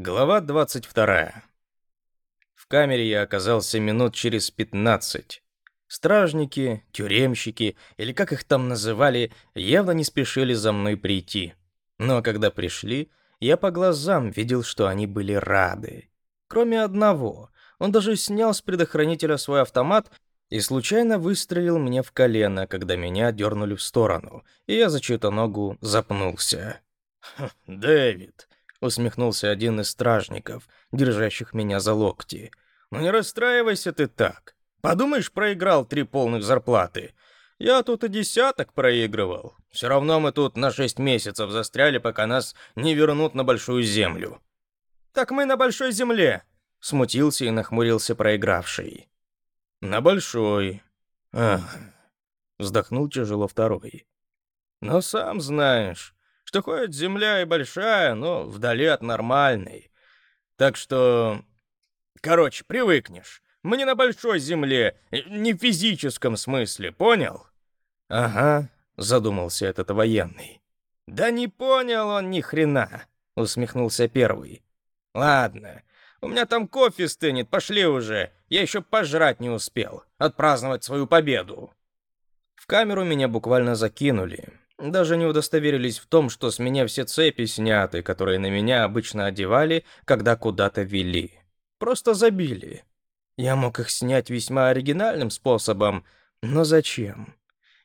Глава 22. В камере я оказался минут через 15. Стражники, тюремщики, или как их там называли, явно не спешили за мной прийти. Но когда пришли, я по глазам видел, что они были рады. Кроме одного, он даже снял с предохранителя свой автомат и случайно выстрелил мне в колено, когда меня дернули в сторону, и я за чью-то ногу запнулся. «Дэвид», — усмехнулся один из стражников, держащих меня за локти. «Но не расстраивайся ты так. Подумаешь, проиграл три полных зарплаты. Я тут и десяток проигрывал. Все равно мы тут на шесть месяцев застряли, пока нас не вернут на Большую Землю». «Так мы на Большой Земле!» — смутился и нахмурился проигравший. «На Большой...» «Ах...» — вздохнул тяжело второй. «Но сам знаешь...» что хоть земля и большая, но вдали от нормальной. Так что... Короче, привыкнешь. Мы не на большой земле, не в физическом смысле, понял? Ага, задумался этот военный. Да не понял он ни хрена, усмехнулся первый. Ладно, у меня там кофе стынет, пошли уже. Я еще пожрать не успел, отпраздновать свою победу. В камеру меня буквально закинули. Даже не удостоверились в том, что с меня все цепи сняты, которые на меня обычно одевали, когда куда-то вели. Просто забили. Я мог их снять весьма оригинальным способом, но зачем?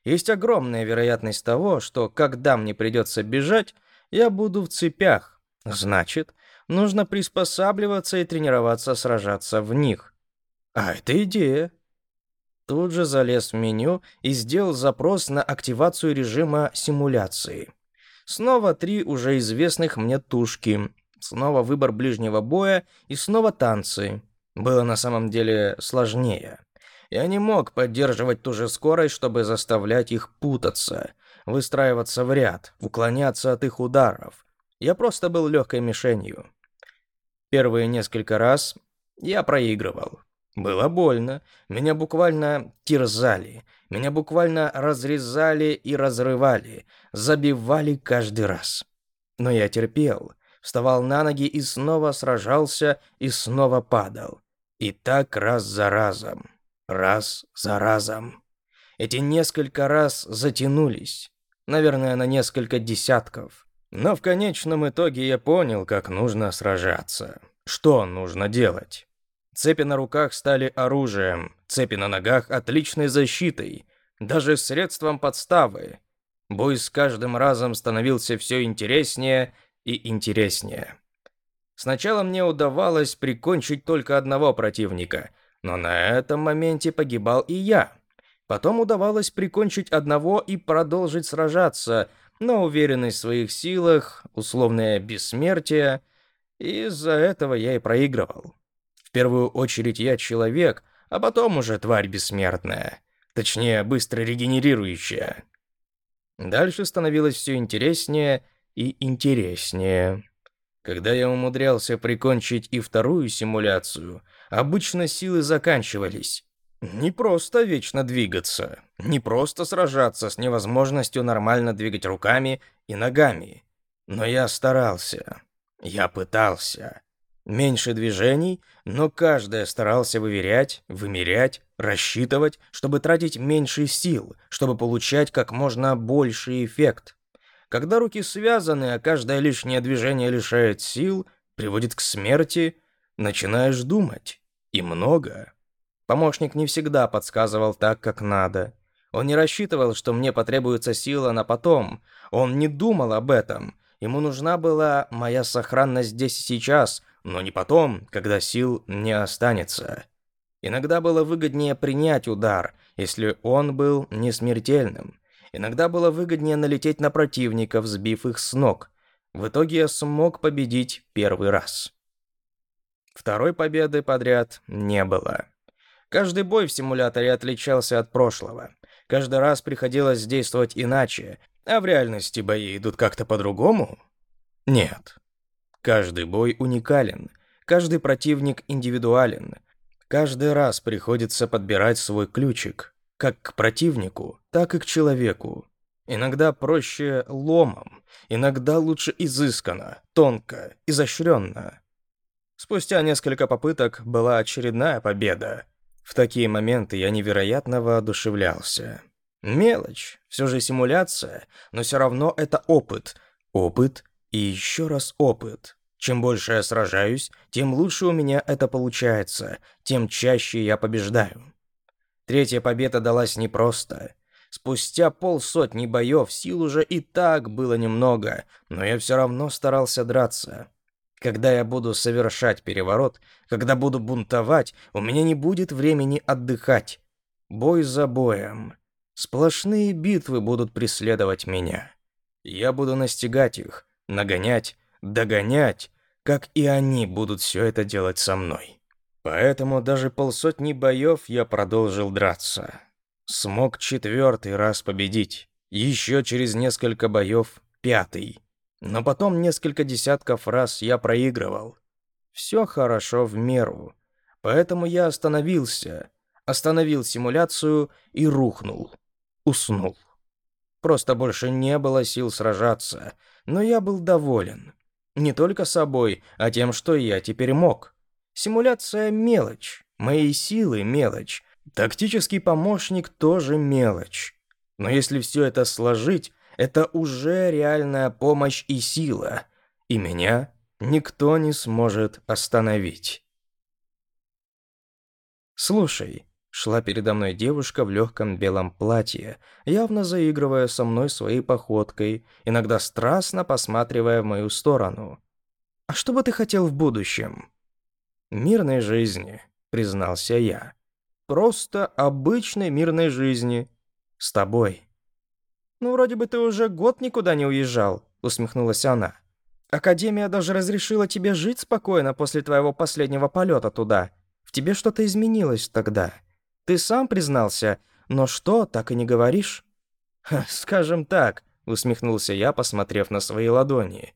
Есть огромная вероятность того, что когда мне придется бежать, я буду в цепях. Значит, нужно приспосабливаться и тренироваться сражаться в них. А это идея тут же залез в меню и сделал запрос на активацию режима симуляции. Снова три уже известных мне тушки, снова выбор ближнего боя и снова танцы. Было на самом деле сложнее. Я не мог поддерживать ту же скорость, чтобы заставлять их путаться, выстраиваться в ряд, уклоняться от их ударов. Я просто был легкой мишенью. Первые несколько раз я проигрывал. Было больно, меня буквально терзали, меня буквально разрезали и разрывали, забивали каждый раз. Но я терпел, вставал на ноги и снова сражался и снова падал. И так раз за разом, раз за разом. Эти несколько раз затянулись, наверное, на несколько десятков. Но в конечном итоге я понял, как нужно сражаться, что нужно делать. Цепи на руках стали оружием, цепи на ногах – отличной защитой, даже средством подставы. Бой с каждым разом становился все интереснее и интереснее. Сначала мне удавалось прикончить только одного противника, но на этом моменте погибал и я. Потом удавалось прикончить одного и продолжить сражаться, но уверенность в своих силах, условное бессмертие, из-за этого я и проигрывал первую очередь я человек, а потом уже тварь бессмертная. Точнее, быстро регенерирующая. Дальше становилось все интереснее и интереснее. Когда я умудрялся прикончить и вторую симуляцию, обычно силы заканчивались. Не просто вечно двигаться, не просто сражаться с невозможностью нормально двигать руками и ногами. Но я старался, я пытался, меньше движений, но каждая старался выверять, вымерять, рассчитывать, чтобы тратить меньше сил, чтобы получать как можно больший эффект. Когда руки связаны, а каждое лишнее движение лишает сил, приводит к смерти, начинаешь думать. И много. Помощник не всегда подсказывал так, как надо. Он не рассчитывал, что мне потребуется сила на потом. Он не думал об этом. Ему нужна была моя сохранность здесь сейчас, но не потом, когда сил не останется. Иногда было выгоднее принять удар, если он был не смертельным. Иногда было выгоднее налететь на противников, сбив их с ног. В итоге я смог победить первый раз. Второй победы подряд не было. Каждый бой в симуляторе отличался от прошлого. Каждый раз приходилось действовать иначе, а в реальности бои идут как-то по-другому? Нет. Каждый бой уникален, каждый противник индивидуален. Каждый раз приходится подбирать свой ключик, как к противнику, так и к человеку. Иногда проще ломом, иногда лучше изысканно, тонко, изощренно. Спустя несколько попыток была очередная победа. В такие моменты я невероятно воодушевлялся. Мелочь, все же симуляция, но все равно это опыт. Опыт и еще раз опыт. Чем больше я сражаюсь, тем лучше у меня это получается, тем чаще я побеждаю. Третья победа далась непросто. Спустя полсотни боев сил уже и так было немного, но я все равно старался драться. Когда я буду совершать переворот, когда буду бунтовать, у меня не будет времени отдыхать. Бой за боем. Сплошные битвы будут преследовать меня. Я буду настигать их, нагонять, догонять, как и они будут все это делать со мной. Поэтому даже полсотни боев я продолжил драться. Смог четвертый раз победить, еще через несколько боев пятый. Но потом несколько десятков раз я проигрывал. Все хорошо в меру. Поэтому я остановился, остановил симуляцию и рухнул уснул. Просто больше не было сил сражаться, но я был доволен. Не только собой, а тем, что я теперь мог. Симуляция — мелочь, мои силы — мелочь, тактический помощник тоже мелочь. Но если все это сложить, это уже реальная помощь и сила, и меня никто не сможет остановить. «Слушай, Шла передо мной девушка в легком белом платье, явно заигрывая со мной своей походкой, иногда страстно посматривая в мою сторону. «А что бы ты хотел в будущем?» «Мирной жизни», — признался я. «Просто обычной мирной жизни. С тобой». «Ну, вроде бы ты уже год никуда не уезжал», — усмехнулась она. «Академия даже разрешила тебе жить спокойно после твоего последнего полета туда. В тебе что-то изменилось тогда». Ты сам признался, но что, так и не говоришь?» «Скажем так», — усмехнулся я, посмотрев на свои ладони.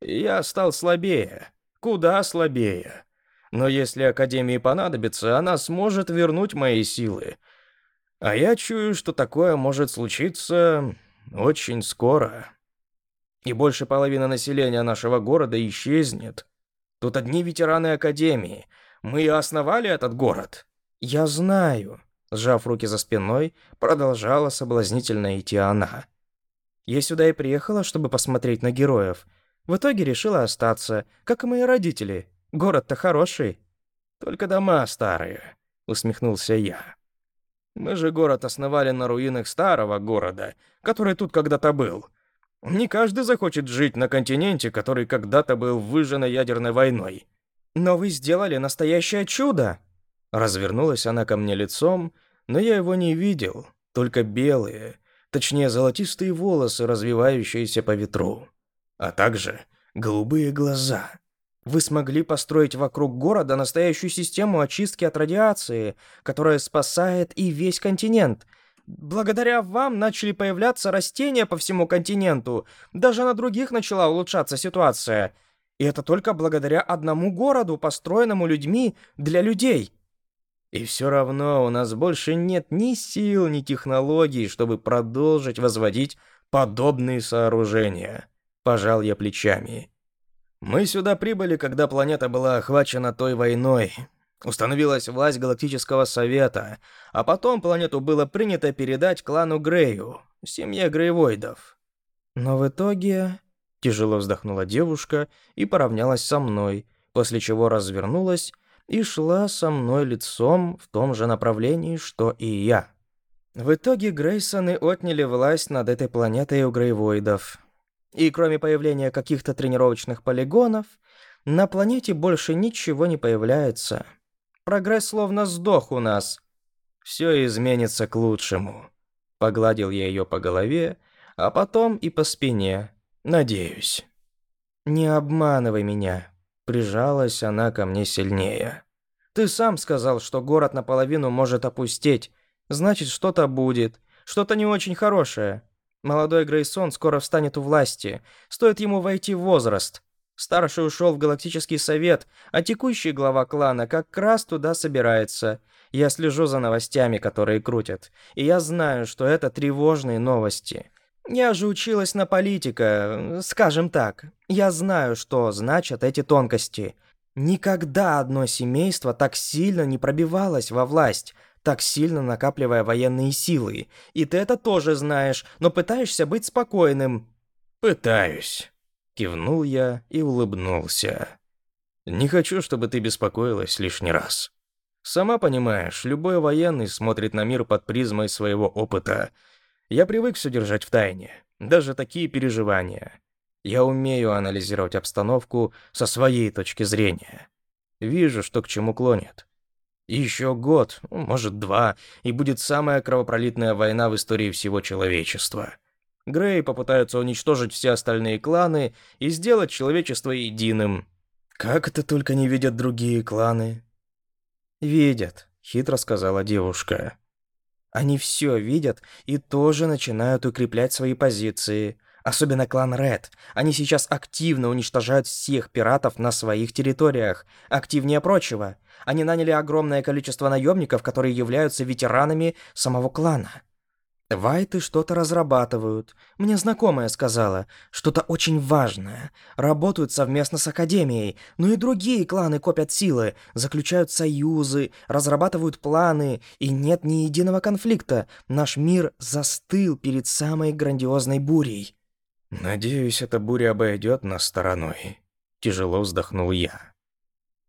«Я стал слабее. Куда слабее. Но если Академии понадобится, она сможет вернуть мои силы. А я чую, что такое может случиться очень скоро. И больше половины населения нашего города исчезнет. Тут одни ветераны Академии. Мы и основали этот город». «Я знаю», — сжав руки за спиной, продолжала соблазнительно идти она. «Я сюда и приехала, чтобы посмотреть на героев. В итоге решила остаться, как и мои родители. Город-то хороший. Только дома старые», — усмехнулся я. «Мы же город основали на руинах старого города, который тут когда-то был. Не каждый захочет жить на континенте, который когда-то был выжжен ядерной войной». «Но вы сделали настоящее чудо!» Развернулась она ко мне лицом, но я его не видел, только белые, точнее золотистые волосы, развивающиеся по ветру, а также голубые глаза. Вы смогли построить вокруг города настоящую систему очистки от радиации, которая спасает и весь континент. Благодаря вам начали появляться растения по всему континенту, даже на других начала улучшаться ситуация. И это только благодаря одному городу, построенному людьми для людей. И все равно у нас больше нет ни сил, ни технологий, чтобы продолжить возводить подобные сооружения. Пожал я плечами. Мы сюда прибыли, когда планета была охвачена той войной. Установилась власть Галактического Совета, а потом планету было принято передать клану Грею, семье Грейвойдов. Но в итоге... Тяжело вздохнула девушка и поравнялась со мной, после чего развернулась и шла со мной лицом в том же направлении, что и я. В итоге Грейсоны отняли власть над этой планетой у Грейвоидов. И кроме появления каких-то тренировочных полигонов, на планете больше ничего не появляется. Прогресс словно сдох у нас. Все изменится к лучшему. Погладил я ее по голове, а потом и по спине. Надеюсь. Не обманывай меня. Прижалась она ко мне сильнее. «Ты сам сказал, что город наполовину может опустить. Значит, что-то будет. Что-то не очень хорошее. Молодой Грейсон скоро встанет у власти. Стоит ему войти в возраст. Старший ушел в Галактический Совет, а текущий глава клана как раз туда собирается. Я слежу за новостями, которые крутят. И я знаю, что это тревожные новости. Я же училась на политика, скажем так. Я знаю, что значат эти тонкости. Никогда одно семейство так сильно не пробивалось во власть, так сильно накапливая военные силы. И ты это тоже знаешь, но пытаешься быть спокойным. Пытаюсь, кивнул я и улыбнулся. Не хочу, чтобы ты беспокоилась лишний раз. Сама понимаешь, любой военный смотрит на мир под призмой своего опыта я привык все держать в тайне, даже такие переживания. Я умею анализировать обстановку со своей точки зрения. Вижу, что к чему клонит. Еще год, ну, может два, и будет самая кровопролитная война в истории всего человечества. Грей попытаются уничтожить все остальные кланы и сделать человечество единым. Как это только не видят другие кланы? Видят, хитро сказала девушка. Они все видят и тоже начинают укреплять свои позиции. Особенно клан Ред. Они сейчас активно уничтожают всех пиратов на своих территориях. Активнее прочего. Они наняли огромное количество наемников, которые являются ветеранами самого клана. «Вайты что-то разрабатывают. Мне знакомая сказала, что-то очень важное. Работают совместно с Академией, но и другие кланы копят силы, заключают союзы, разрабатывают планы, и нет ни единого конфликта. Наш мир застыл перед самой грандиозной бурей». «Надеюсь, эта буря обойдет нас стороной», — тяжело вздохнул я.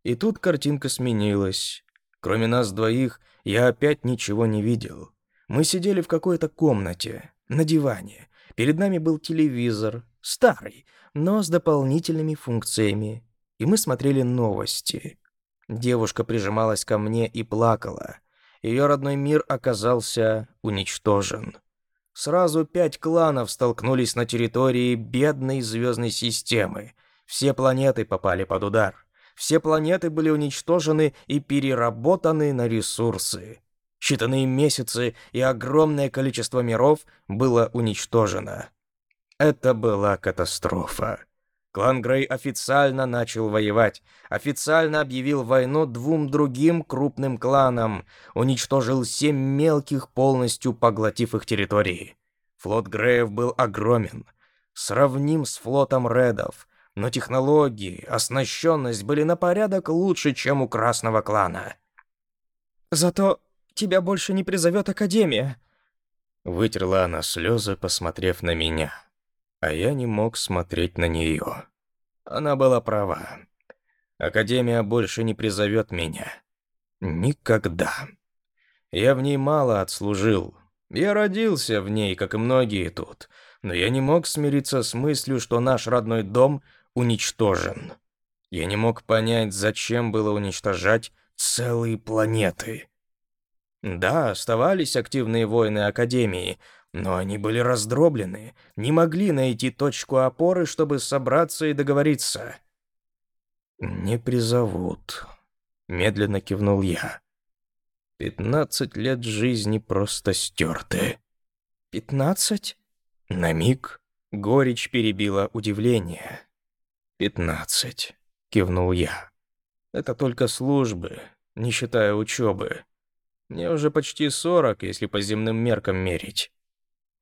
И тут картинка сменилась. Кроме нас двоих, я опять ничего не видел. Мы сидели в какой-то комнате, на диване. Перед нами был телевизор, старый, но с дополнительными функциями. И мы смотрели новости. Девушка прижималась ко мне и плакала. Ее родной мир оказался уничтожен. Сразу пять кланов столкнулись на территории бедной звездной системы. Все планеты попали под удар. Все планеты были уничтожены и переработаны на ресурсы считанные месяцы и огромное количество миров было уничтожено. Это была катастрофа. Клан Грей официально начал воевать, официально объявил войну двум другим крупным кланам, уничтожил семь мелких, полностью поглотив их территории. Флот Греев был огромен, сравним с флотом Редов, но технологии, оснащенность были на порядок лучше, чем у Красного клана. Зато Тебя больше не призовет Академия!» Вытерла она слезы, посмотрев на меня. А я не мог смотреть на нее. Она была права. Академия больше не призовет меня. Никогда. Я в ней мало отслужил. Я родился в ней, как и многие тут. Но я не мог смириться с мыслью, что наш родной дом уничтожен. Я не мог понять, зачем было уничтожать целые планеты. Да, оставались активные воины Академии, но они были раздроблены, не могли найти точку опоры, чтобы собраться и договориться. «Не призовут», — медленно кивнул я. «Пятнадцать лет жизни просто стерты». «Пятнадцать?» На миг горечь перебила удивление. «Пятнадцать», — кивнул я. «Это только службы, не считая учебы. Мне уже почти 40, если по земным меркам мерить».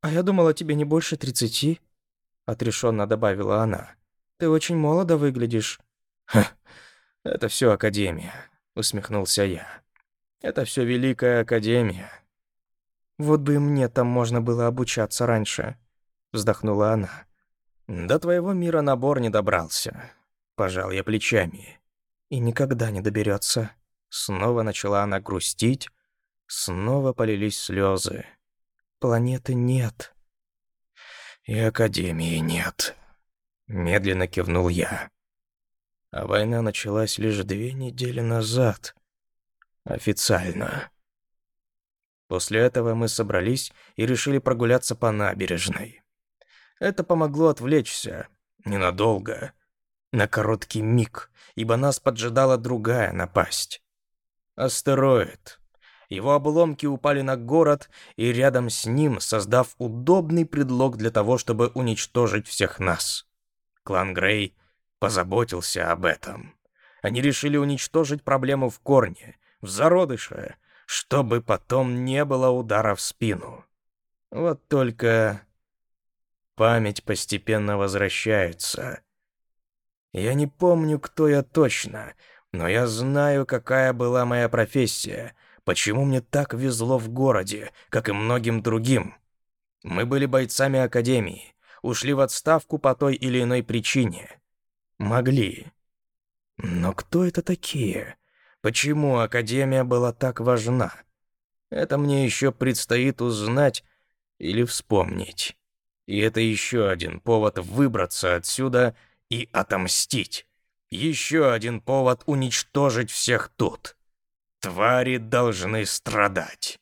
«А я думала, тебе не больше 30», — отрешенно добавила она. «Ты очень молодо выглядишь». «Ха, это все Академия», — усмехнулся я. «Это все Великая Академия». «Вот бы и мне там можно было обучаться раньше», — вздохнула она. «До твоего мира набор не добрался», — пожал я плечами. «И никогда не доберется. Снова начала она грустить, Снова полились слезы. Планеты нет. И Академии нет. Медленно кивнул я. А война началась лишь две недели назад. Официально. После этого мы собрались и решили прогуляться по набережной. Это помогло отвлечься. Ненадолго. На короткий миг, ибо нас поджидала другая напасть. Астероид. Его обломки упали на город и рядом с ним, создав удобный предлог для того, чтобы уничтожить всех нас. Клан Грей позаботился об этом. Они решили уничтожить проблему в корне, в зародыше, чтобы потом не было удара в спину. Вот только память постепенно возвращается. Я не помню, кто я точно, но я знаю, какая была моя профессия — Почему мне так везло в городе, как и многим другим? Мы были бойцами Академии, ушли в отставку по той или иной причине. Могли. Но кто это такие? Почему Академия была так важна? Это мне еще предстоит узнать или вспомнить. И это еще один повод выбраться отсюда и отомстить. Еще один повод уничтожить всех тут. Твари должны страдать.